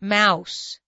mouse.